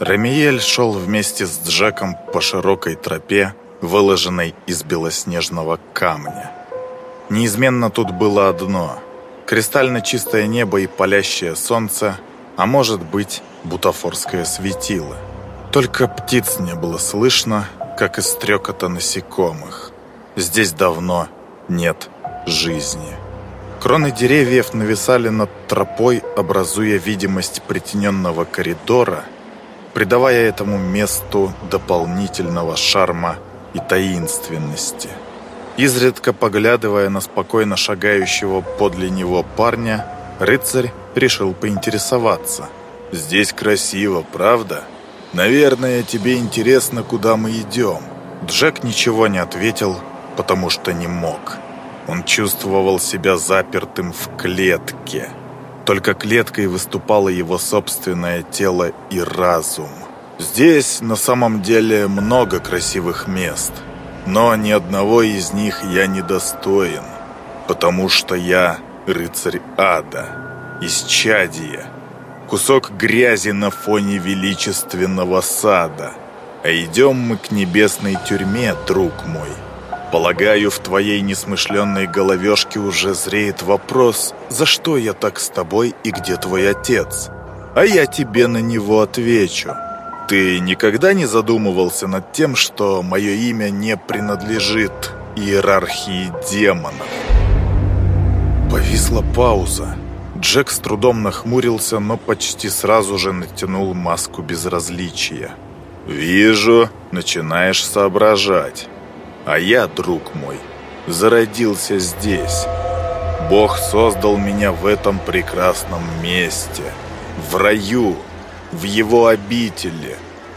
Рамиель шел вместе с Джеком по широкой тропе, выложенной из белоснежного камня. Неизменно тут было одно – кристально чистое небо и палящее солнце, а может быть, бутафорское светило. Только птиц не было слышно, как и стрекота насекомых. Здесь давно нет жизни. Кроны деревьев нависали над тропой, образуя видимость притененного коридора, придавая этому месту дополнительного шарма и таинственности. Изредка поглядывая на спокойно шагающего подле него парня, рыцарь решил поинтересоваться. «Здесь красиво, правда? Наверное, тебе интересно, куда мы идем». Джек ничего не ответил, потому что не мог. Он чувствовал себя запертым в клетке. Только клеткой выступало его собственное тело и разум. Здесь на самом деле много красивых мест, но ни одного из них я не достоин, потому что я рыцарь ада, исчадие, кусок грязи на фоне величественного сада. А идем мы к небесной тюрьме, друг мой. Полагаю, в твоей несмышленной головешке уже зреет вопрос, за что я так с тобой и где твой отец? А я тебе на него отвечу. Ты никогда не задумывался над тем, что мое имя не принадлежит иерархии демонов? Повисла пауза. Джек с трудом нахмурился, но почти сразу же натянул маску безразличия. «Вижу, начинаешь соображать. А я, друг мой, зародился здесь. Бог создал меня в этом прекрасном месте, в раю, в его обители.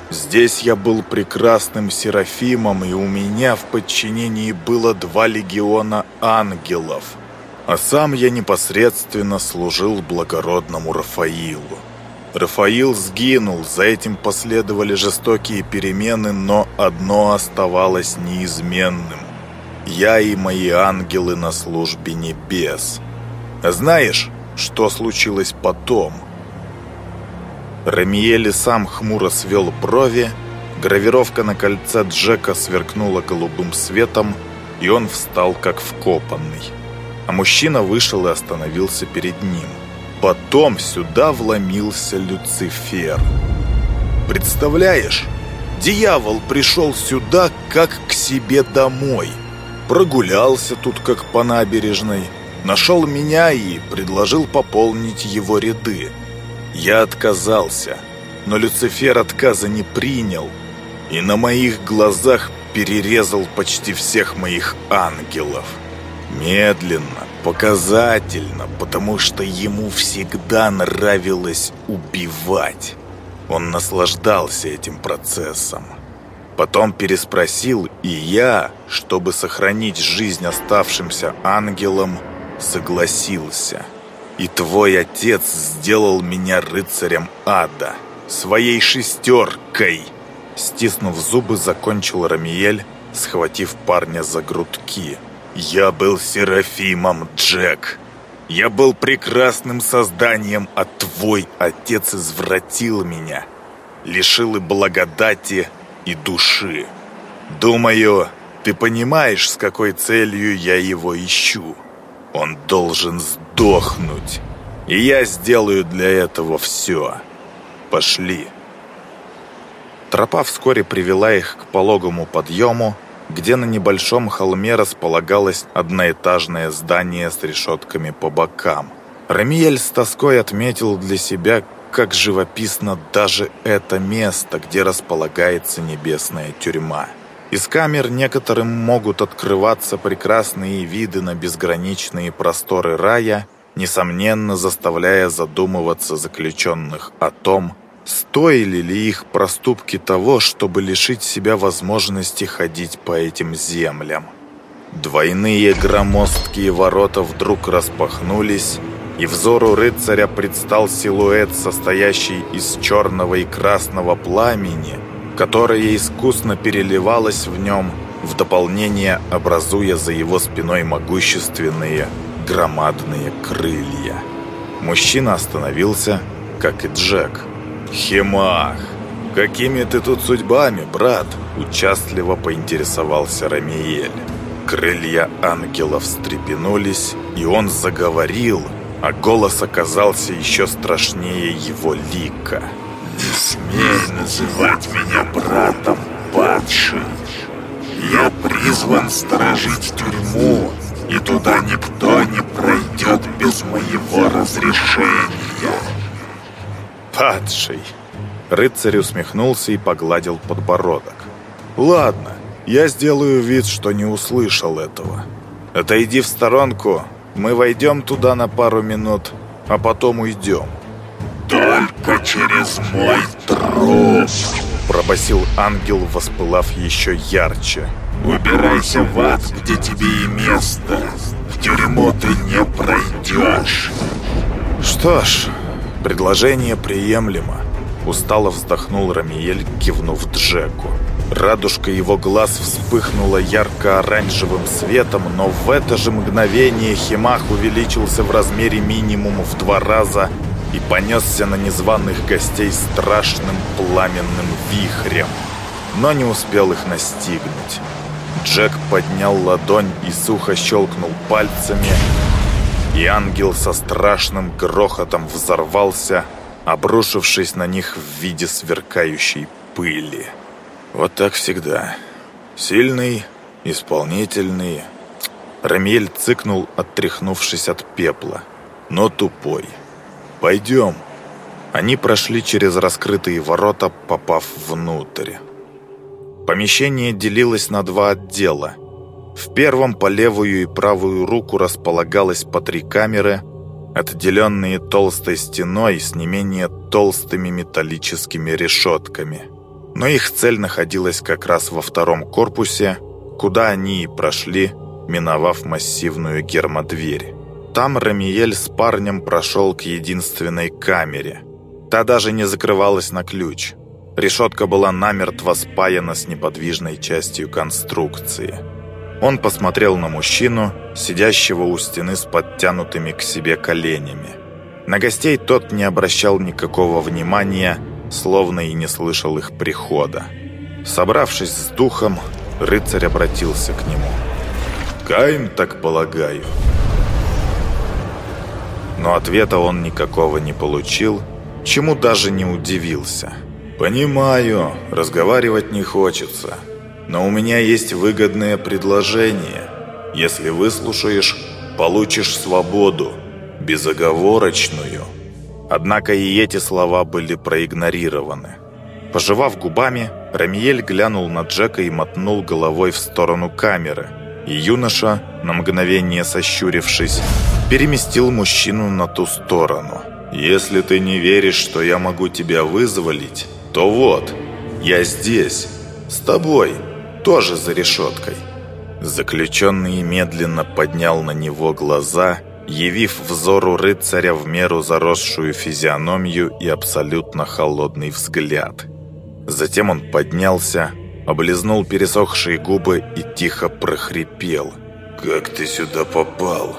Здесь я был прекрасным Серафимом, и у меня в подчинении было два легиона ангелов. А сам я непосредственно служил благородному Рафаилу. Рафаил сгинул, за этим последовали жестокие перемены, но одно оставалось неизменным. Я и мои ангелы на службе небес. Знаешь, что случилось потом? Рамиели сам хмуро свел брови, гравировка на кольце Джека сверкнула голубым светом, и он встал как вкопанный. А мужчина вышел и остановился перед ним – Потом сюда вломился Люцифер. Представляешь, дьявол пришел сюда как к себе домой. Прогулялся тут как по набережной, нашел меня и предложил пополнить его ряды. Я отказался, но Люцифер отказа не принял и на моих глазах перерезал почти всех моих ангелов. Медленно, показательно, потому что ему всегда нравилось убивать. Он наслаждался этим процессом. Потом переспросил, и я, чтобы сохранить жизнь оставшимся ангелам, согласился. И твой отец сделал меня рыцарем ада, своей шестеркой. Стиснув зубы, закончил Рамиель, схватив парня за грудки. Я был Серафимом, Джек. Я был прекрасным созданием, а твой отец извратил меня. Лишил и благодати, и души. Думаю, ты понимаешь, с какой целью я его ищу. Он должен сдохнуть. И я сделаю для этого все. Пошли. Тропа вскоре привела их к пологому подъему, где на небольшом холме располагалось одноэтажное здание с решетками по бокам. Рамиель с тоской отметил для себя, как живописно даже это место, где располагается небесная тюрьма. Из камер некоторым могут открываться прекрасные виды на безграничные просторы рая, несомненно заставляя задумываться заключенных о том, Стоили ли их проступки того, чтобы лишить себя возможности ходить по этим землям? Двойные громоздкие ворота вдруг распахнулись, и взору рыцаря предстал силуэт, состоящий из черного и красного пламени, которое искусно переливалось в нем, в дополнение образуя за его спиной могущественные громадные крылья. Мужчина остановился, как и Джек – Хемах! «Какими ты тут судьбами, брат?» – участливо поинтересовался Рамиель. Крылья ангела встрепенулись, и он заговорил, а голос оказался еще страшнее его лика. «Не смей называть меня братом, падший! Я призван сторожить тюрьму, и туда никто не пройдет без моего разрешения!» «Падший!» Рыцарь усмехнулся и погладил подбородок. «Ладно, я сделаю вид, что не услышал этого. Отойди в сторонку, мы войдем туда на пару минут, а потом уйдем». «Только через мой труп!» Пробасил ангел, воспылав еще ярче. «Убирайся в ад, где тебе и место. В тюрьму ты не пройдешь». «Что ж, предложение приемлемо. Устало вздохнул Рамиель, кивнув Джеку. Радужка его глаз вспыхнула ярко-оранжевым светом, но в это же мгновение Химах увеличился в размере минимум в два раза и понесся на незваных гостей страшным пламенным вихрем, но не успел их настигнуть. Джек поднял ладонь и сухо щелкнул пальцами, и ангел со страшным грохотом взорвался, обрушившись на них в виде сверкающей пыли. Вот так всегда. Сильный, исполнительный. Рамель цыкнул, оттряхнувшись от пепла. Но тупой. «Пойдем». Они прошли через раскрытые ворота, попав внутрь. Помещение делилось на два отдела. В первом по левую и правую руку располагалось по три камеры – отделенные толстой стеной с не менее толстыми металлическими решетками. Но их цель находилась как раз во втором корпусе, куда они и прошли, миновав массивную гермодверь. Там Рамиель с парнем прошел к единственной камере. Та даже не закрывалась на ключ. Решетка была намертво спаяна с неподвижной частью конструкции – он посмотрел на мужчину, сидящего у стены с подтянутыми к себе коленями. На гостей тот не обращал никакого внимания, словно и не слышал их прихода. Собравшись с духом, рыцарь обратился к нему. «Каин, так полагаю». Но ответа он никакого не получил, чему даже не удивился. «Понимаю, разговаривать не хочется. Но у меня есть выгодное предложение. Если выслушаешь, получишь свободу, безоговорочную». Однако и эти слова были проигнорированы. Пожевав губами, Рамиель глянул на Джека и мотнул головой в сторону камеры. И юноша, на мгновение сощурившись, переместил мужчину на ту сторону. «Если ты не веришь, что я могу тебя вызволить, то вот, я здесь, с тобой» тоже за решеткой. Заключенный медленно поднял на него глаза, явив взору рыцаря в меру заросшую физиономию и абсолютно холодный взгляд. Затем он поднялся, облизнул пересохшие губы и тихо прохрипел. «Как ты сюда попал?»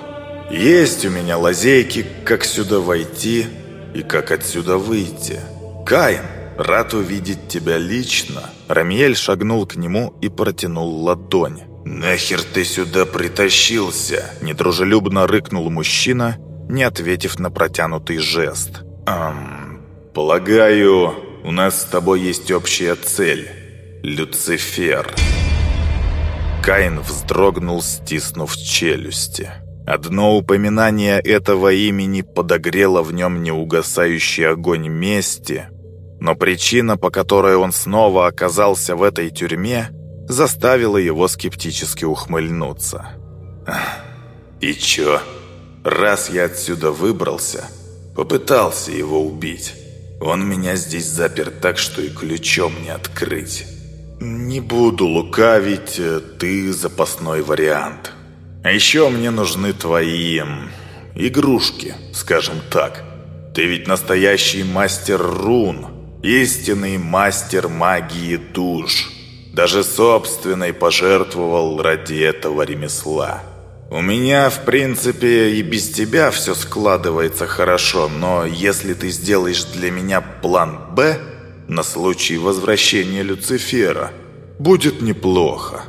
«Есть у меня лазейки, как сюда войти и как отсюда выйти. Каин, рад увидеть тебя лично». Рамиэль шагнул к нему и протянул ладонь. «Нахер ты сюда притащился?» Недружелюбно рыкнул мужчина, не ответив на протянутый жест. «Эм, полагаю, у нас с тобой есть общая цель. Люцифер». Каин вздрогнул, стиснув челюсти. Одно упоминание этого имени подогрело в нем неугасающий огонь мести, но причина, по которой он снова оказался в этой тюрьме, заставила его скептически ухмыльнуться. «И чё? Раз я отсюда выбрался, попытался его убить. Он меня здесь запер так, что и ключом не открыть. Не буду лукавить, э, ты запасной вариант. А еще мне нужны твои... игрушки, скажем так. Ты ведь настоящий мастер рун» истинный мастер магии душ. Даже собственной пожертвовал ради этого ремесла. У меня, в принципе, и без тебя все складывается хорошо, но если ты сделаешь для меня план «Б», на случай возвращения Люцифера. Будет неплохо».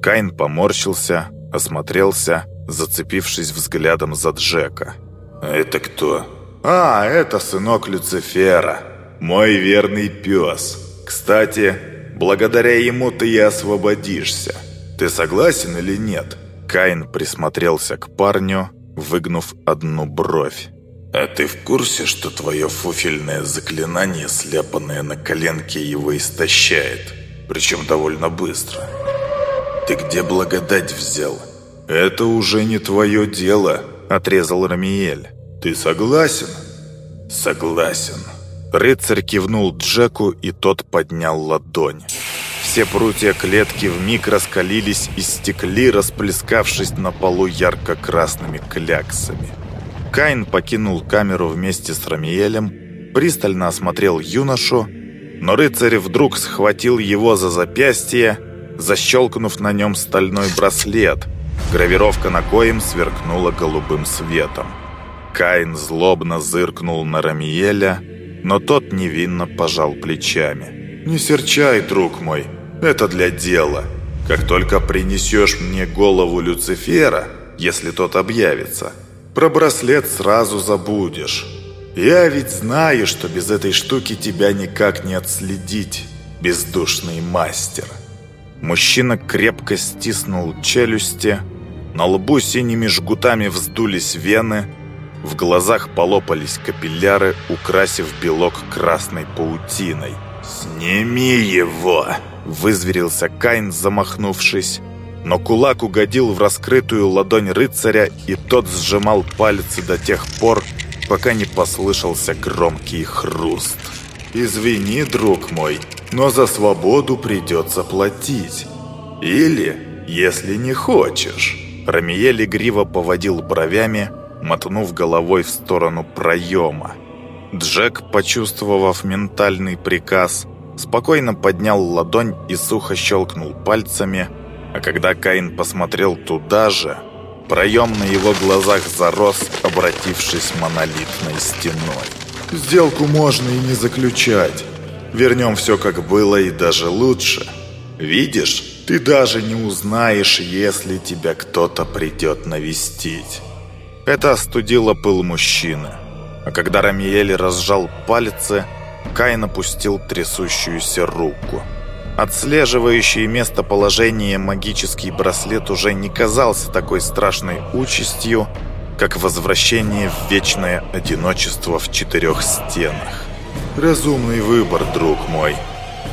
Каин поморщился, осмотрелся, зацепившись взглядом за Джека. «Это кто?» «А, это сынок Люцифера, мой верный пес. Кстати, благодаря ему ты и освободишься. Ты согласен или нет?» Каин присмотрелся к парню, выгнув одну бровь. «А ты в курсе, что твое фуфельное заклинание, сляпанное на коленке, его истощает? Причем довольно быстро. Ты где благодать взял?» «Это уже не твое дело», — отрезал Рамиель. «Ты согласен?» «Согласен». Рыцарь кивнул Джеку, и тот поднял ладонь. Все прутья клетки вмиг раскалились и стекли, расплескавшись на полу ярко-красными кляксами. Каин покинул камеру вместе с Рамиелем, пристально осмотрел юношу, но рыцарь вдруг схватил его за запястье, защелкнув на нем стальной браслет, гравировка на коем сверкнула голубым светом. Каин злобно зыркнул на Рамиеля, но тот невинно пожал плечами. «Не серчай, друг мой, это для дела. Как только принесешь мне голову Люцифера, если тот объявится, про браслет сразу забудешь. Я ведь знаю, что без этой штуки тебя никак не отследить, бездушный мастер». Мужчина крепко стиснул челюсти, на лбу синими жгутами вздулись вены, в глазах полопались капилляры, украсив белок красной паутиной. «Сними его!» – вызверился Кайн, замахнувшись. Но кулак угодил в раскрытую ладонь рыцаря, и тот сжимал пальцы до тех пор, пока не послышался громкий хруст. «Извини, друг мой, но за свободу придется платить. Или, если не хочешь». Рамиель игриво поводил бровями, мотнув головой в сторону проема. Джек, почувствовав ментальный приказ, спокойно поднял ладонь и сухо щелкнул пальцами, а когда Каин посмотрел туда же, проем на его глазах зарос, обратившись монолитной стеной. «Сделку можно и не заключать. Вернем все как было и даже лучше. Видишь, ты даже не узнаешь, если тебя кто-то придет навестить». Это остудило пыл мужчины. А когда Рамиэль разжал пальцы, Каин опустил трясущуюся руку. Отслеживающий местоположение магический браслет уже не казался такой страшной участью, как возвращение в вечное одиночество в четырех стенах. «Разумный выбор, друг мой.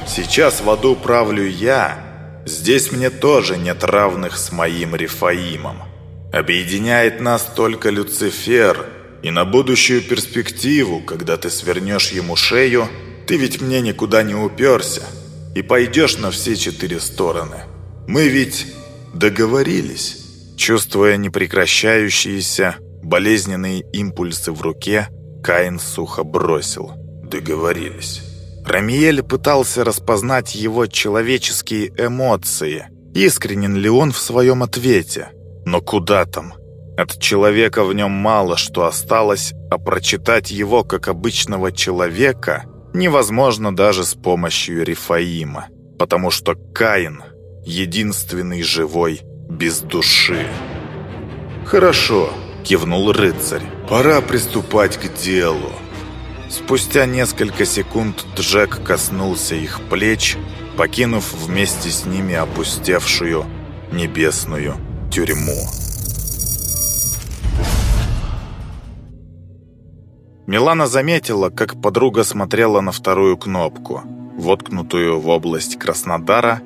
Сейчас в аду правлю я. Здесь мне тоже нет равных с моим Рифаимом». Объединяет нас только Люцифер, и на будущую перспективу, когда ты свернешь ему шею, ты ведь мне никуда не уперся и пойдешь на все четыре стороны. Мы ведь договорились». Чувствуя непрекращающиеся, болезненные импульсы в руке, Каин сухо бросил. «Договорились». Рамиель пытался распознать его человеческие эмоции. Искренен ли он в своем ответе? Но куда там? От человека в нем мало что осталось, а прочитать его как обычного человека невозможно даже с помощью Рифаима, потому что Каин — единственный живой без души. «Хорошо», — кивнул рыцарь, — «пора приступать к делу». Спустя несколько секунд Джек коснулся их плеч, покинув вместе с ними опустевшую небесную тюрьму. Милана заметила, как подруга смотрела на вторую кнопку, воткнутую в область Краснодара,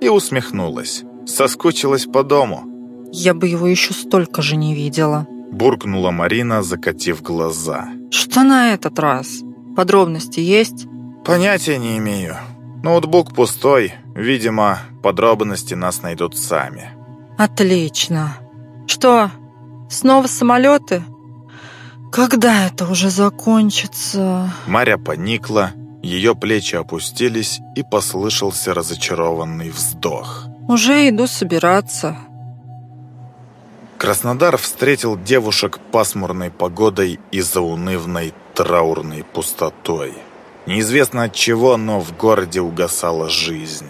и усмехнулась. Соскучилась по дому. «Я бы его еще столько же не видела», буркнула Марина, закатив глаза. «Что на этот раз? Подробности есть?» «Понятия не имею. Ноутбук пустой. Видимо, подробности нас найдут сами». Отлично. Что, снова самолеты? Когда это уже закончится? Маря поникла, ее плечи опустились и послышался разочарованный вздох. Уже иду собираться. Краснодар встретил девушек пасмурной погодой и заунывной траурной пустотой. Неизвестно от чего, но в городе угасала жизнь.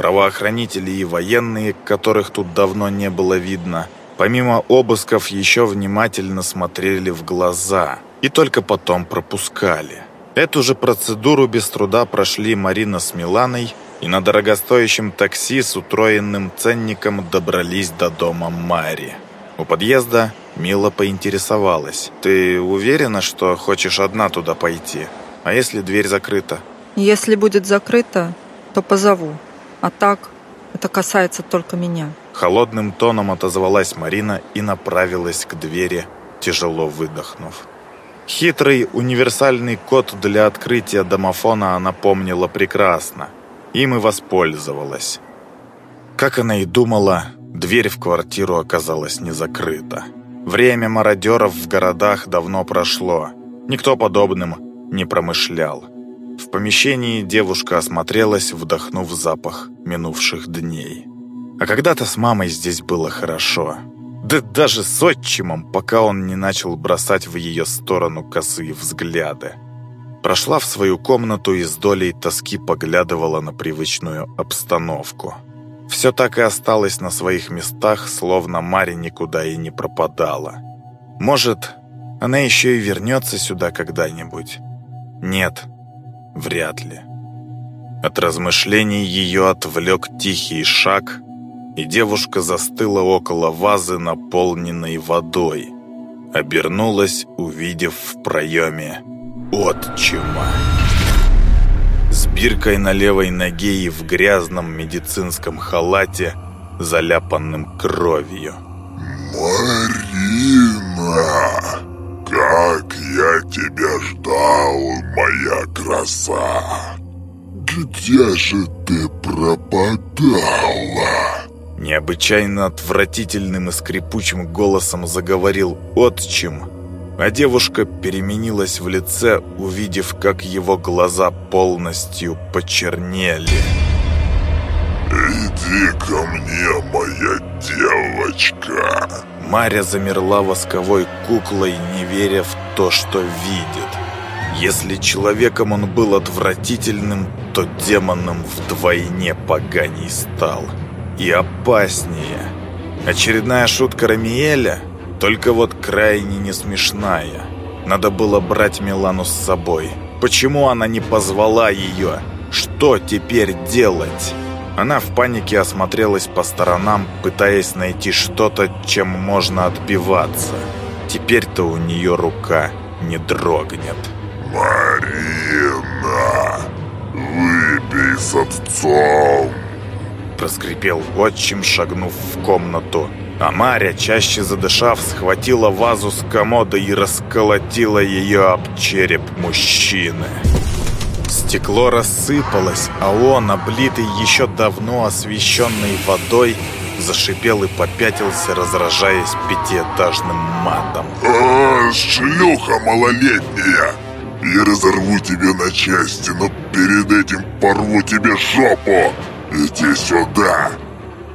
Правоохранители и военные, которых тут давно не было видно, помимо обысков еще внимательно смотрели в глаза и только потом пропускали. Эту же процедуру без труда прошли Марина с Миланой и на дорогостоящем такси с утроенным ценником добрались до дома Мари. У подъезда Мила поинтересовалась. «Ты уверена, что хочешь одна туда пойти? А если дверь закрыта?» Если будет закрыто, то позову. А так, это касается только меня. Холодным тоном отозвалась Марина и направилась к двери, тяжело выдохнув. Хитрый универсальный код для открытия домофона она помнила прекрасно. Им и воспользовалась. Как она и думала, дверь в квартиру оказалась не закрыта. Время мародеров в городах давно прошло. Никто подобным не промышлял. В помещении девушка осмотрелась, вдохнув запах минувших дней. А когда-то с мамой здесь было хорошо. Да даже с отчимом, пока он не начал бросать в ее сторону косые взгляды. Прошла в свою комнату и с долей тоски поглядывала на привычную обстановку. Все так и осталось на своих местах, словно Маре никуда и не пропадала. Может, она еще и вернется сюда когда-нибудь? Нет, вряд ли. От размышлений ее отвлек тихий шаг, и девушка застыла около вазы, наполненной водой. Обернулась, увидев в проеме отчима. С биркой на левой ноге и в грязном медицинском халате, заляпанным кровью. «Марина, я тебя ждал, моя краса! Где же ты пропадала?» Необычайно отвратительным и скрипучим голосом заговорил отчим, а девушка переменилась в лице, увидев, как его глаза полностью почернели. «Иди ко мне, моя девочка!» Маря замерла восковой куклой, не веря в то, что видит. Если человеком он был отвратительным, то демоном вдвойне поганей стал. И опаснее. Очередная шутка Рамиэля — только вот крайне не смешная. Надо было брать Милану с собой. Почему она не позвала ее? Что теперь делать? Она в панике осмотрелась по сторонам, пытаясь найти что-то, чем можно отбиваться. Теперь-то у нее рука не дрогнет. «Марина, выпей с отцом!» Проскрипел отчим, шагнув в комнату. А Маря, чаще задышав, схватила вазу с комода и расколотила ее об череп мужчины. Стекло рассыпалось, а он, облитый еще давно освещенной водой, зашипел и попятился, разражаясь пятиэтажным матом. «А, шлюха малолетняя! Я разорву тебя на части, но перед этим порву тебе жопу! Иди сюда!»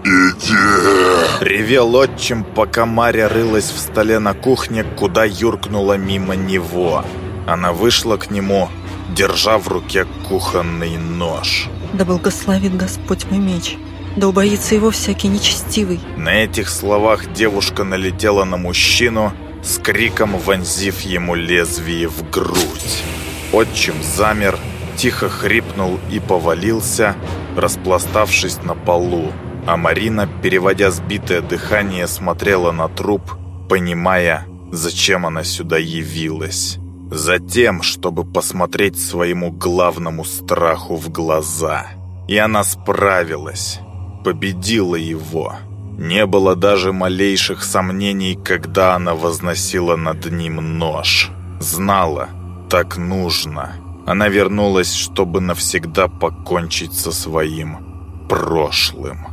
«Иди!» Ревел отчим, пока Маря рылась в столе на кухне, куда юркнула мимо него. Она вышла к нему, держа в руке кухонный нож. Да благословит Господь мой меч. Да убоится его всякий нечестивый. На этих словах девушка налетела на мужчину, с криком вонзив ему лезвие в грудь. Отчим замер, тихо хрипнул и повалился, распластавшись на полу а Марина, переводя сбитое дыхание, смотрела на труп, понимая, зачем она сюда явилась. Затем, чтобы посмотреть своему главному страху в глаза. И она справилась, победила его. Не было даже малейших сомнений, когда она возносила над ним нож. Знала, так нужно. Она вернулась, чтобы навсегда покончить со своим прошлым.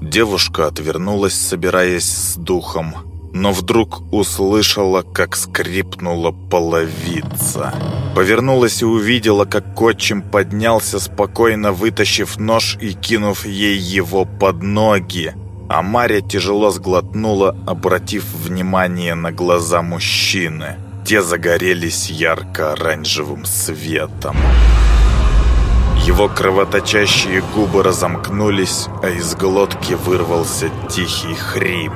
Девушка отвернулась, собираясь с духом, но вдруг услышала, как скрипнула половица. Повернулась и увидела, как отчим поднялся, спокойно вытащив нож и кинув ей его под ноги. А Мария тяжело сглотнула, обратив внимание на глаза мужчины. Те загорелись ярко-оранжевым светом. Его кровоточащие губы разомкнулись, а из глотки вырвался тихий хрип.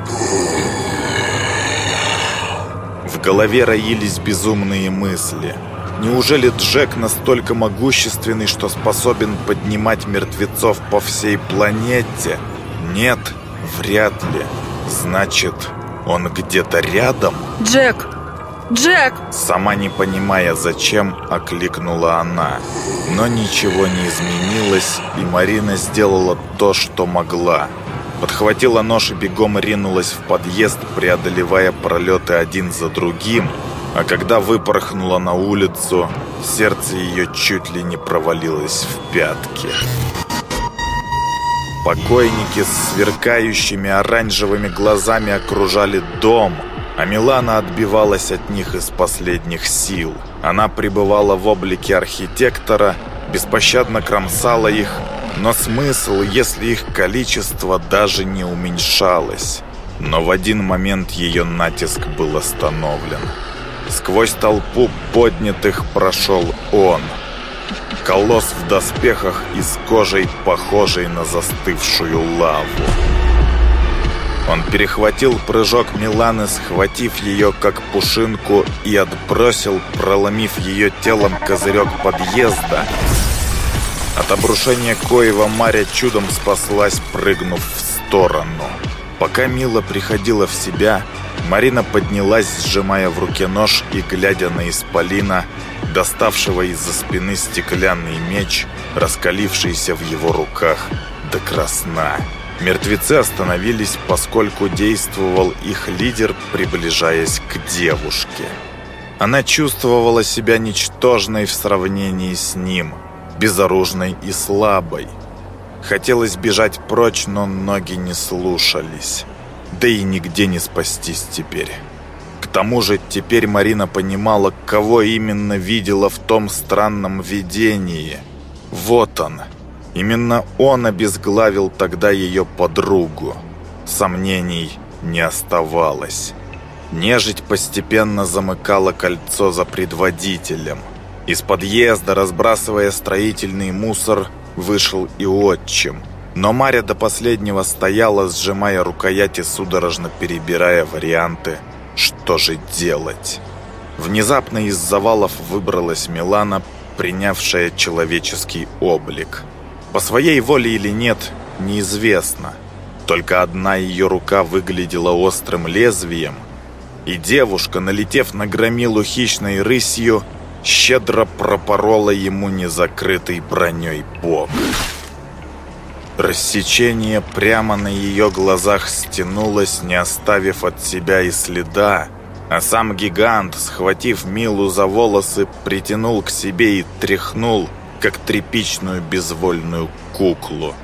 В голове роились безумные мысли. Неужели Джек настолько могущественный, что способен поднимать мертвецов по всей планете? Нет, вряд ли. Значит, он где-то рядом? Джек! Джек! Сама не понимая, зачем, окликнула она. Но ничего не изменилось, и Марина сделала то, что могла. Подхватила нож и бегом ринулась в подъезд, преодолевая пролеты один за другим. А когда выпорхнула на улицу, сердце ее чуть ли не провалилось в пятки. Покойники с сверкающими оранжевыми глазами окружали дом – а Милана отбивалась от них из последних сил. Она пребывала в облике архитектора, беспощадно кромсала их, но смысл, если их количество даже не уменьшалось. Но в один момент ее натиск был остановлен. Сквозь толпу поднятых прошел он. Колосс в доспехах и с кожей, похожей на застывшую лаву. Он перехватил прыжок Миланы, схватив ее как пушинку и отбросил, проломив ее телом козырек подъезда. От обрушения коего Маря чудом спаслась, прыгнув в сторону. Пока Мила приходила в себя, Марина поднялась, сжимая в руке нож и глядя на Исполина, доставшего из-за спины стеклянный меч, раскалившийся в его руках до красна. Мертвецы остановились, поскольку действовал их лидер, приближаясь к девушке. Она чувствовала себя ничтожной в сравнении с ним, безоружной и слабой. Хотелось бежать прочь, но ноги не слушались. Да и нигде не спастись теперь. К тому же теперь Марина понимала, кого именно видела в том странном видении. Вот он, Именно он обезглавил тогда ее подругу. Сомнений не оставалось. Нежить постепенно замыкала кольцо за предводителем. Из подъезда, разбрасывая строительный мусор, вышел и отчим. Но Маря до последнего стояла, сжимая рукояти, судорожно перебирая варианты, что же делать. Внезапно из завалов выбралась Милана, принявшая человеческий облик – по своей воле или нет, неизвестно. Только одна ее рука выглядела острым лезвием, и девушка, налетев на громилу хищной рысью, щедро пропорола ему незакрытой броней бок. Рассечение прямо на ее глазах стянулось, не оставив от себя и следа, а сам гигант, схватив Милу за волосы, притянул к себе и тряхнул, как тряпичную безвольную куклу.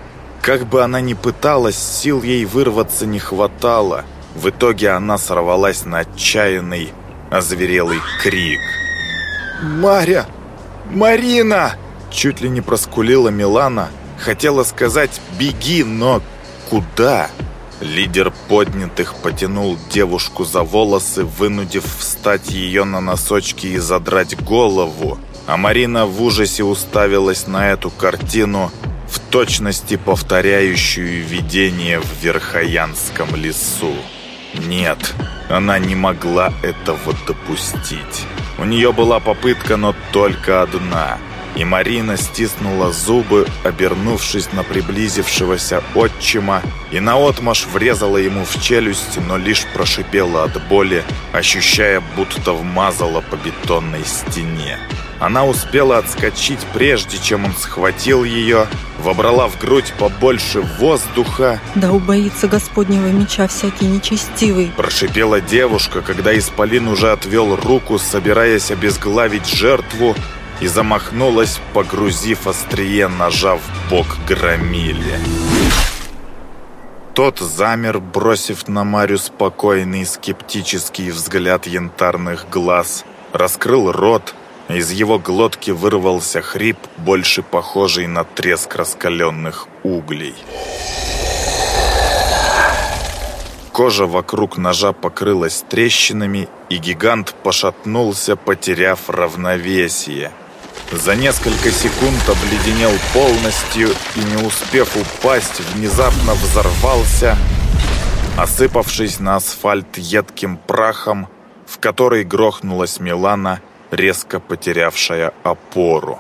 Как бы она ни пыталась, сил ей вырваться не хватало. В итоге она сорвалась на отчаянный, озверелый крик. «Маря! Марина!» Чуть ли не проскулила Милана. Хотела сказать «беги», но куда? Лидер поднятых потянул девушку за волосы, вынудив встать ее на носочки и задрать голову. А Марина в ужасе уставилась на эту картину, в точности повторяющую видение в Верхоянском лесу. Нет, она не могла этого допустить. У нее была попытка, но только одна. И Марина стиснула зубы, обернувшись на приблизившегося отчима, и наотмашь врезала ему в челюсть, но лишь прошипела от боли, ощущая, будто вмазала по бетонной стене. Она успела отскочить, прежде чем он схватил ее, вобрала в грудь побольше воздуха. «Да убоится Господнего меча всякий нечестивый!» Прошипела девушка, когда Исполин уже отвел руку, собираясь обезглавить жертву, и замахнулась, погрузив острие ножа в бок громиле. Тот замер, бросив на Марю спокойный скептический взгляд янтарных глаз, раскрыл рот, из его глотки вырвался хрип, больше похожий на треск раскаленных углей. Кожа вокруг ножа покрылась трещинами, и гигант пошатнулся, потеряв равновесие. За несколько секунд обледенел полностью и, не успев упасть, внезапно взорвался, осыпавшись на асфальт едким прахом, в который грохнулась Милана, резко потерявшая опору.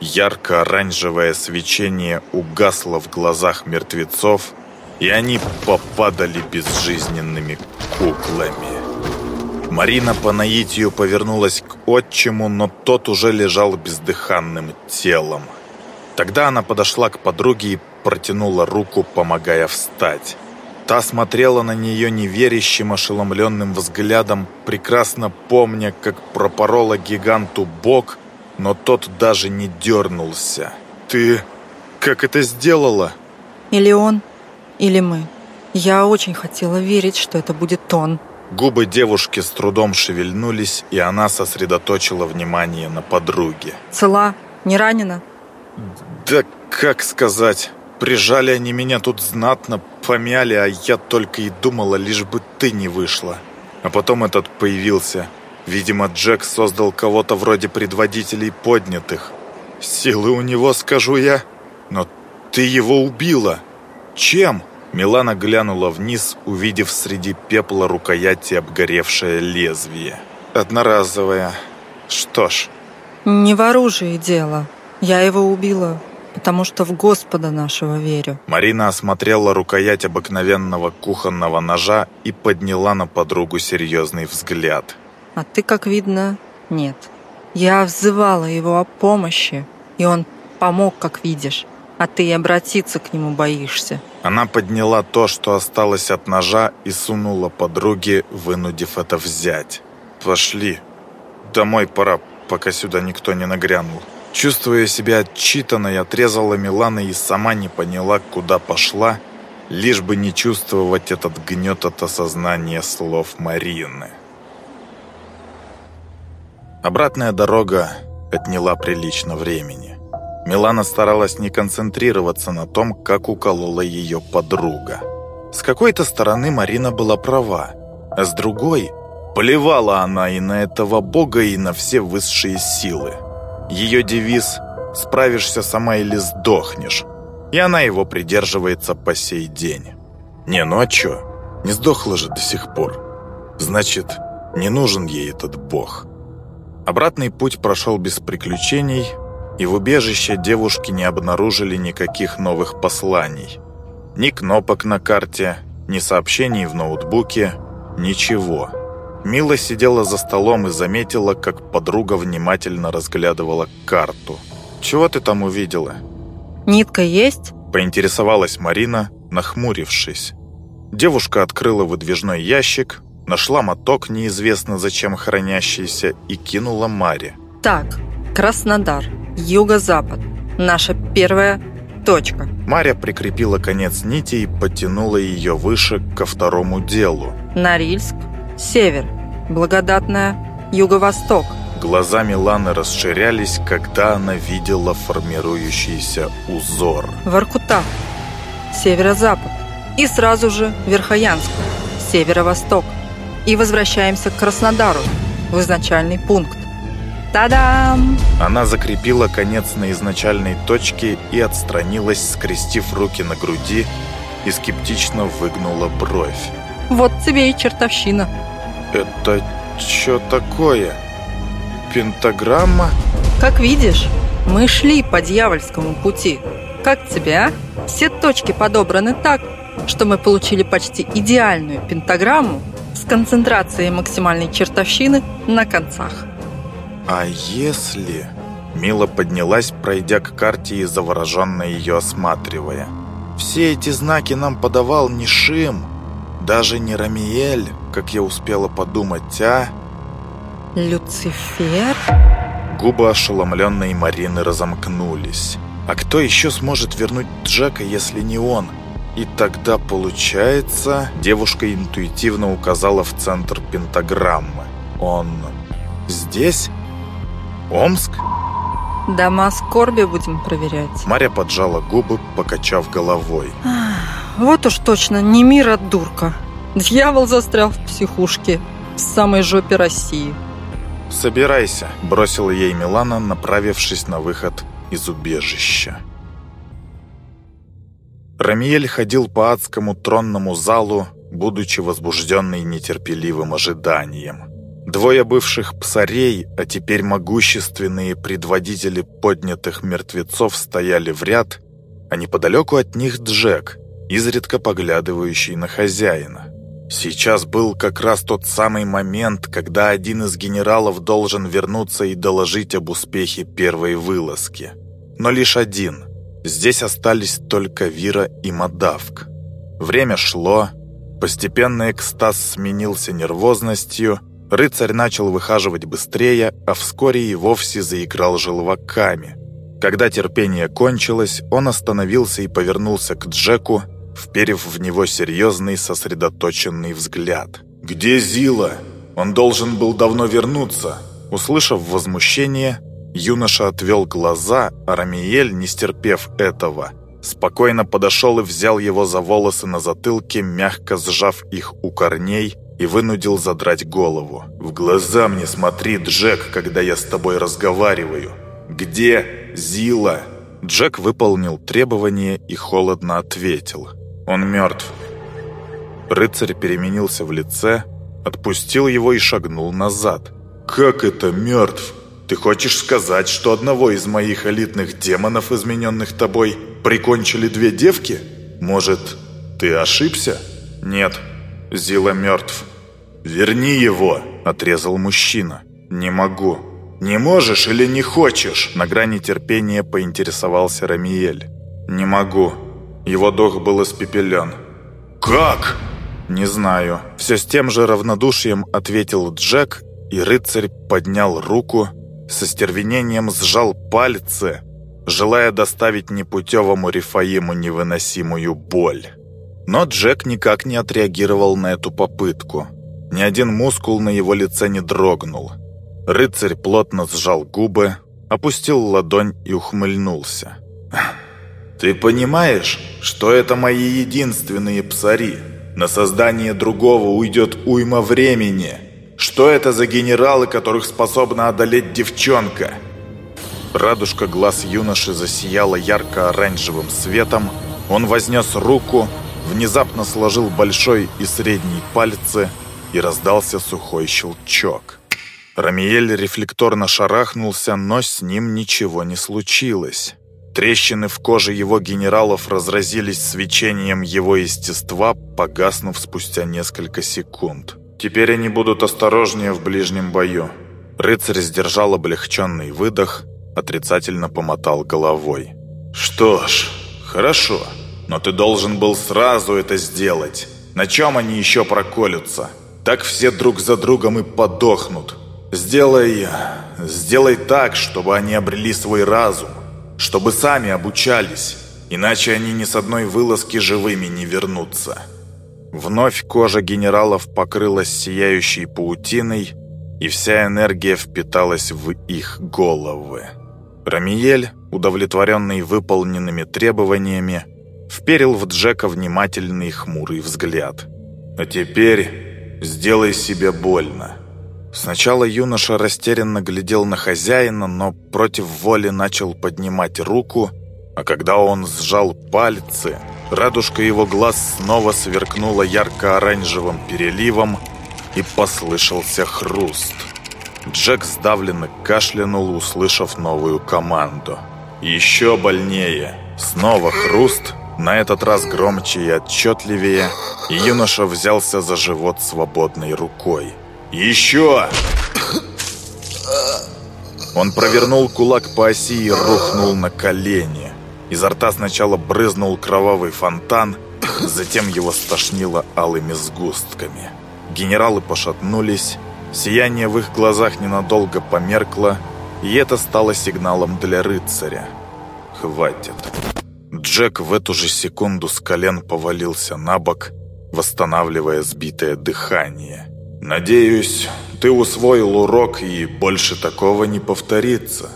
Ярко-оранжевое свечение угасло в глазах мертвецов, и они попадали безжизненными куклами. Марина по наитию повернулась к отчиму, но тот уже лежал бездыханным телом. Тогда она подошла к подруге и протянула руку, помогая встать. Та смотрела на нее неверящим, ошеломленным взглядом, прекрасно помня, как пропорола гиганту бок, но тот даже не дернулся. «Ты как это сделала?» Или он, или мы. Я очень хотела верить, что это будет он. Губы девушки с трудом шевельнулись, и она сосредоточила внимание на подруге. Цела? Не ранена? Да как сказать... Прижали они меня тут знатно, помяли, а я только и думала, лишь бы ты не вышла. А потом этот появился. Видимо, Джек создал кого-то вроде предводителей поднятых. Силы у него, скажу я. Но ты его убила. Чем? Милана глянула вниз, увидев среди пепла рукояти обгоревшее лезвие. Одноразовое. Что ж. Не в оружии дело. Я его убила потому что в Господа нашего верю». Марина осмотрела рукоять обыкновенного кухонного ножа и подняла на подругу серьезный взгляд. «А ты, как видно, нет. Я взывала его о помощи, и он помог, как видишь, а ты и обратиться к нему боишься». Она подняла то, что осталось от ножа, и сунула подруге, вынудив это взять. «Пошли. Домой пора, пока сюда никто не нагрянул». Чувствуя себя отчитанной, отрезала Милана и сама не поняла, куда пошла, лишь бы не чувствовать этот гнет от осознания слов Марины. Обратная дорога отняла прилично времени. Милана старалась не концентрироваться на том, как уколола ее подруга. С какой-то стороны Марина была права, а с другой плевала она и на этого бога, и на все высшие силы. Ее девиз «Справишься сама или сдохнешь», и она его придерживается по сей день. Не, ну а чё? Не сдохла же до сих пор. Значит, не нужен ей этот бог. Обратный путь прошел без приключений, и в убежище девушки не обнаружили никаких новых посланий. Ни кнопок на карте, ни сообщений в ноутбуке, ничего. Мила сидела за столом и заметила, как подруга внимательно разглядывала карту. «Чего ты там увидела?» «Нитка есть?» – поинтересовалась Марина, нахмурившись. Девушка открыла выдвижной ящик, нашла моток, неизвестно зачем хранящийся, и кинула Маре. «Так, Краснодар, юго-запад. Наша первая точка». Маря прикрепила конец нити и потянула ее выше ко второму делу. «Норильск, Север. Благодатная. Юго-восток. Глаза Миланы расширялись, когда она видела формирующийся узор. Воркута. Северо-запад. И сразу же Верхоянск. Северо-восток. И возвращаемся к Краснодару. В изначальный пункт. Та-дам! Она закрепила конец на изначальной точке и отстранилась, скрестив руки на груди и скептично выгнула бровь. Вот тебе и чертовщина. Это что такое? Пентаграмма? Как видишь, мы шли по дьявольскому пути. Как тебе, а? Все точки подобраны так, что мы получили почти идеальную пентаграмму с концентрацией максимальной чертовщины на концах. А если... Мила поднялась, пройдя к карте и завороженно ее осматривая. «Все эти знаки нам подавал не Шим, даже не Рамиэль, как я успела подумать, а... Люцифер? Губы ошеломленной Марины разомкнулись. А кто еще сможет вернуть Джека, если не он? И тогда, получается, девушка интуитивно указала в центр пентаграммы. Он здесь? Омск? Дома скорби будем проверять. Маря поджала губы, покачав головой. Вот уж точно не мир, а дурка. Дьявол застрял в психушке в самой жопе России. «Собирайся», — бросила ей Милана, направившись на выход из убежища. Рамиель ходил по адскому тронному залу, будучи возбужденный нетерпеливым ожиданием. Двое бывших псарей, а теперь могущественные предводители поднятых мертвецов стояли в ряд, а неподалеку от них Джек, изредка поглядывающий на хозяина. Сейчас был как раз тот самый момент, когда один из генералов должен вернуться и доложить об успехе первой вылазки. Но лишь один. Здесь остались только Вира и Мадавк. Время шло, постепенно экстаз сменился нервозностью, рыцарь начал выхаживать быстрее, а вскоре и вовсе заиграл желваками. Когда терпение кончилось, он остановился и повернулся к Джеку, вперев в него серьезный сосредоточенный взгляд. «Где Зила? Он должен был давно вернуться!» Услышав возмущение, юноша отвел глаза, а Рамиель, не стерпев этого, спокойно подошел и взял его за волосы на затылке, мягко сжав их у корней и вынудил задрать голову. «В глаза мне смотри, Джек, когда я с тобой разговариваю! Где Зила?» Джек выполнил требование и холодно ответил. Он мертв. Рыцарь переменился в лице, отпустил его и шагнул назад. «Как это мертв? Ты хочешь сказать, что одного из моих элитных демонов, измененных тобой, прикончили две девки? Может, ты ошибся?» «Нет, Зила мертв». «Верни его!» – отрезал мужчина. «Не могу». «Не можешь или не хочешь?» На грани терпения поинтересовался Рамиель. «Не могу». Его дух был испепелен. «Как?» «Не знаю». Все с тем же равнодушием ответил Джек, и рыцарь поднял руку, со стервенением сжал пальцы, желая доставить непутевому Рифаиму невыносимую боль. Но Джек никак не отреагировал на эту попытку. Ни один мускул на его лице не дрогнул. Рыцарь плотно сжал губы, опустил ладонь и ухмыльнулся. Ты понимаешь, что это мои единственные псари? На создание другого уйдет уйма времени. Что это за генералы, которых способна одолеть девчонка? Радужка глаз юноши засияла ярко-оранжевым светом. Он вознес руку, внезапно сложил большой и средний пальцы, и раздался сухой щелчок. Рамиель рефлекторно шарахнулся, но с ним ничего не случилось. Трещины в коже его генералов разразились свечением его естества, погаснув спустя несколько секунд. Теперь они будут осторожнее в ближнем бою. Рыцарь сдержал облегченный выдох, отрицательно помотал головой. «Что ж, хорошо, но ты должен был сразу это сделать. На чем они еще проколются? Так все друг за другом и подохнут. Сделай... сделай так, чтобы они обрели свой разум чтобы сами обучались, иначе они ни с одной вылазки живыми не вернутся. Вновь кожа генералов покрылась сияющей паутиной, и вся энергия впиталась в их головы. Рамиель, удовлетворенный выполненными требованиями, вперил в Джека внимательный хмурый взгляд. «А теперь сделай себе больно». Сначала юноша растерянно глядел на хозяина, но против воли начал поднимать руку, а когда он сжал пальцы, радужка его глаз снова сверкнула ярко-оранжевым переливом и послышался хруст. Джек сдавленно кашлянул, услышав новую команду. «Еще больнее!» Снова хруст, на этот раз громче и отчетливее, и юноша взялся за живот свободной рукой. «Еще!» Он провернул кулак по оси и рухнул на колени. Изо рта сначала брызнул кровавый фонтан, затем его стошнило алыми сгустками. Генералы пошатнулись, сияние в их глазах ненадолго померкло, и это стало сигналом для рыцаря. «Хватит». Джек в эту же секунду с колен повалился на бок, восстанавливая сбитое дыхание. Надеюсь, ты усвоил урок и больше такого не повторится.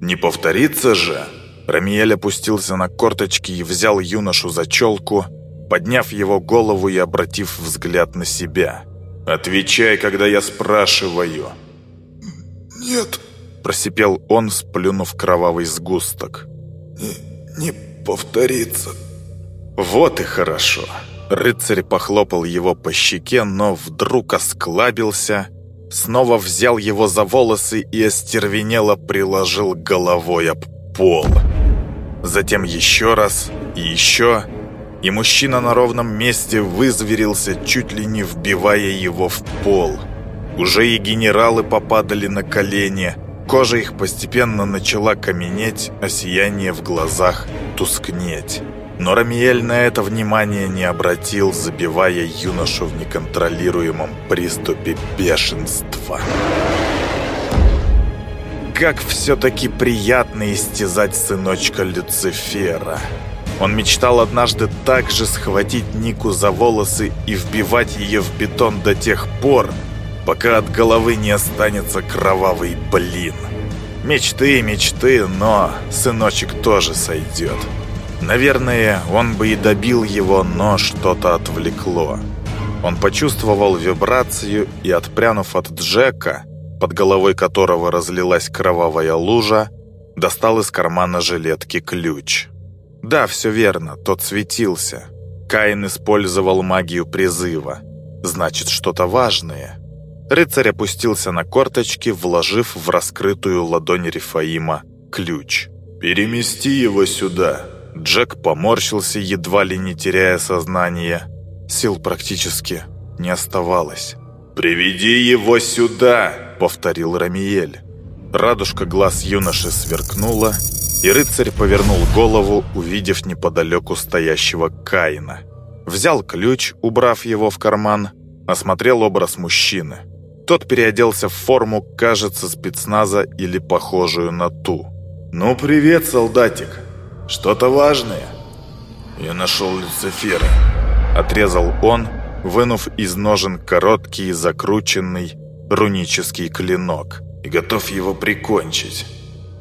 Не повторится же? Рамиэль опустился на корточки и взял юношу за челку, подняв его голову и обратив взгляд на себя. «Отвечай, когда я спрашиваю». «Нет», — просипел он, сплюнув кровавый сгусток. «Не, не повторится». «Вот и хорошо». Рыцарь похлопал его по щеке, но вдруг осклабился, снова взял его за волосы и остервенело приложил головой об пол. Затем еще раз и еще, и мужчина на ровном месте вызверился, чуть ли не вбивая его в пол. Уже и генералы попадали на колени, кожа их постепенно начала каменеть, а сияние в глазах тускнеть. Но Рамиэль на это внимание не обратил, забивая юношу в неконтролируемом приступе бешенства. Как все-таки приятно истязать сыночка Люцифера. Он мечтал однажды также схватить Нику за волосы и вбивать ее в бетон до тех пор, пока от головы не останется кровавый блин. Мечты, мечты, но сыночек тоже сойдет. Наверное, он бы и добил его, но что-то отвлекло. Он почувствовал вибрацию и, отпрянув от Джека, под головой которого разлилась кровавая лужа, достал из кармана жилетки ключ. Да, все верно, тот светился. Каин использовал магию призыва. Значит, что-то важное. Рыцарь опустился на корточки, вложив в раскрытую ладонь Рифаима ключ. «Перемести его сюда!» Джек поморщился, едва ли не теряя сознание. Сил практически не оставалось. «Приведи его сюда!» — повторил Рамиель. Радужка глаз юноши сверкнула, и рыцарь повернул голову, увидев неподалеку стоящего Каина. Взял ключ, убрав его в карман, осмотрел образ мужчины. Тот переоделся в форму, кажется, спецназа или похожую на ту. «Ну, привет, солдатик! Что-то важное?» «Я нашел Люцифера», — отрезал он, вынув из ножен короткий, закрученный, рунический клинок. «И готов его прикончить».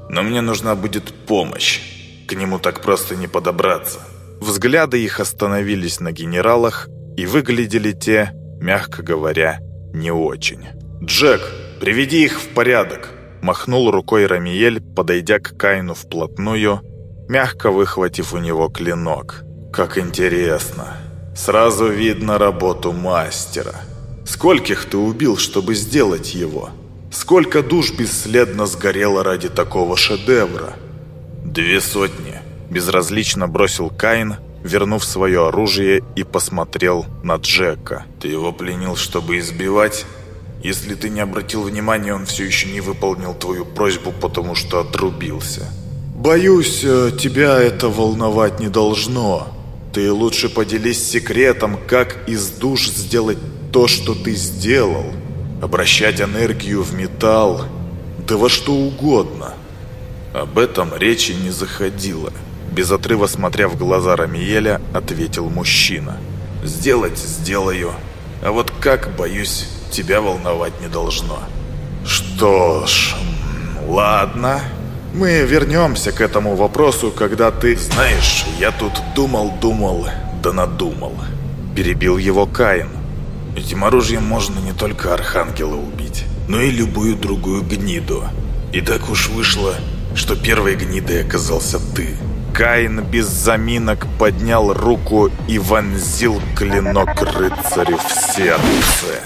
Но мне нужна будет помощь. К нему так просто не подобраться. Взгляды их остановились на генералах, и выглядели те, мягко говоря, не очень. «Джек, приведи их в порядок!» Махнул рукой Рамиель, подойдя к Кайну вплотную, мягко выхватив у него клинок. «Как интересно! Сразу видно работу мастера. Скольких ты убил, чтобы сделать его?» Сколько душ бесследно сгорело ради такого шедевра? Две сотни. Безразлично бросил Каин, вернув свое оружие и посмотрел на Джека. Ты его пленил, чтобы избивать? Если ты не обратил внимания, он все еще не выполнил твою просьбу, потому что отрубился. Боюсь, э, тебя это волновать не должно. Ты лучше поделись секретом, как из душ сделать то, что ты сделал обращать энергию в металл, да во что угодно. Об этом речи не заходило. Без отрыва смотря в глаза Рамиеля, ответил мужчина. «Сделать сделаю, а вот как, боюсь, тебя волновать не должно». «Что ж, ладно. Мы вернемся к этому вопросу, когда ты...» «Знаешь, я тут думал-думал, да надумал». Перебил его Каин. Этим оружием можно не только Архангела убить, но и любую другую гниду. И так уж вышло, что первой гнидой оказался ты. Каин без заминок поднял руку и вонзил клинок рыцарю в сердце.